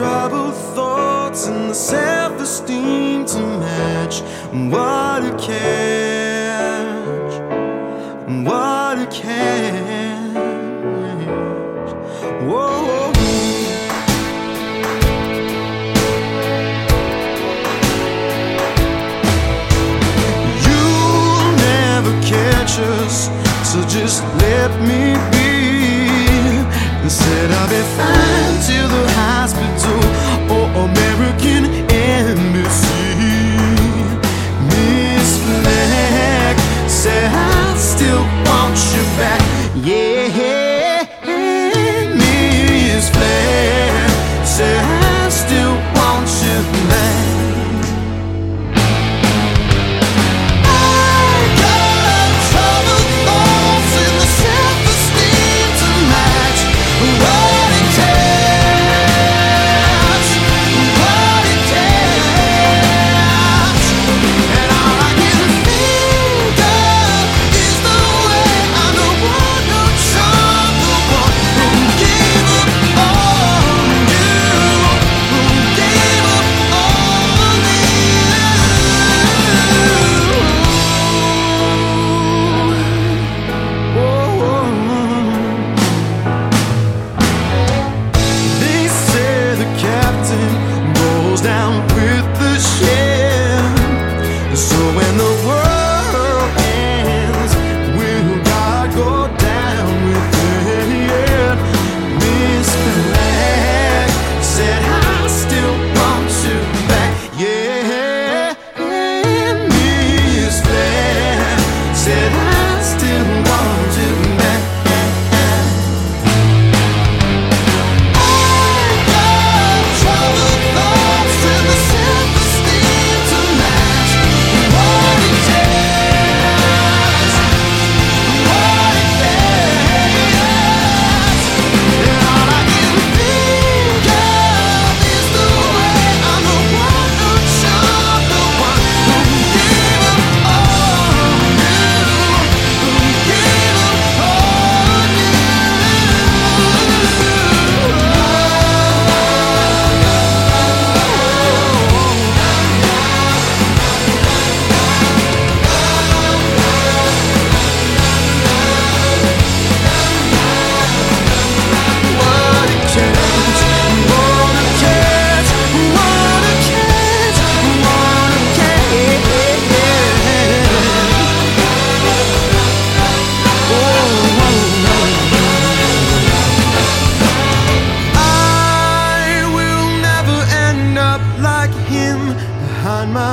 troubled thoughts and the self esteem to match. What a catch! What a catch! Whoa. You'll never catch us, so just let me be. Instead, I'll be fine. want you back. Yeah. down with the shame. So when the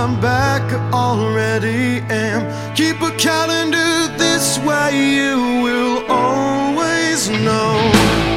I'm back, already am. Keep a calendar this way, you will always know.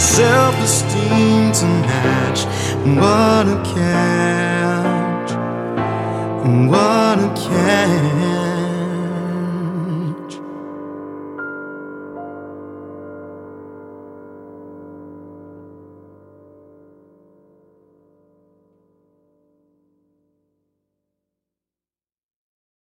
self esteem to match what I can.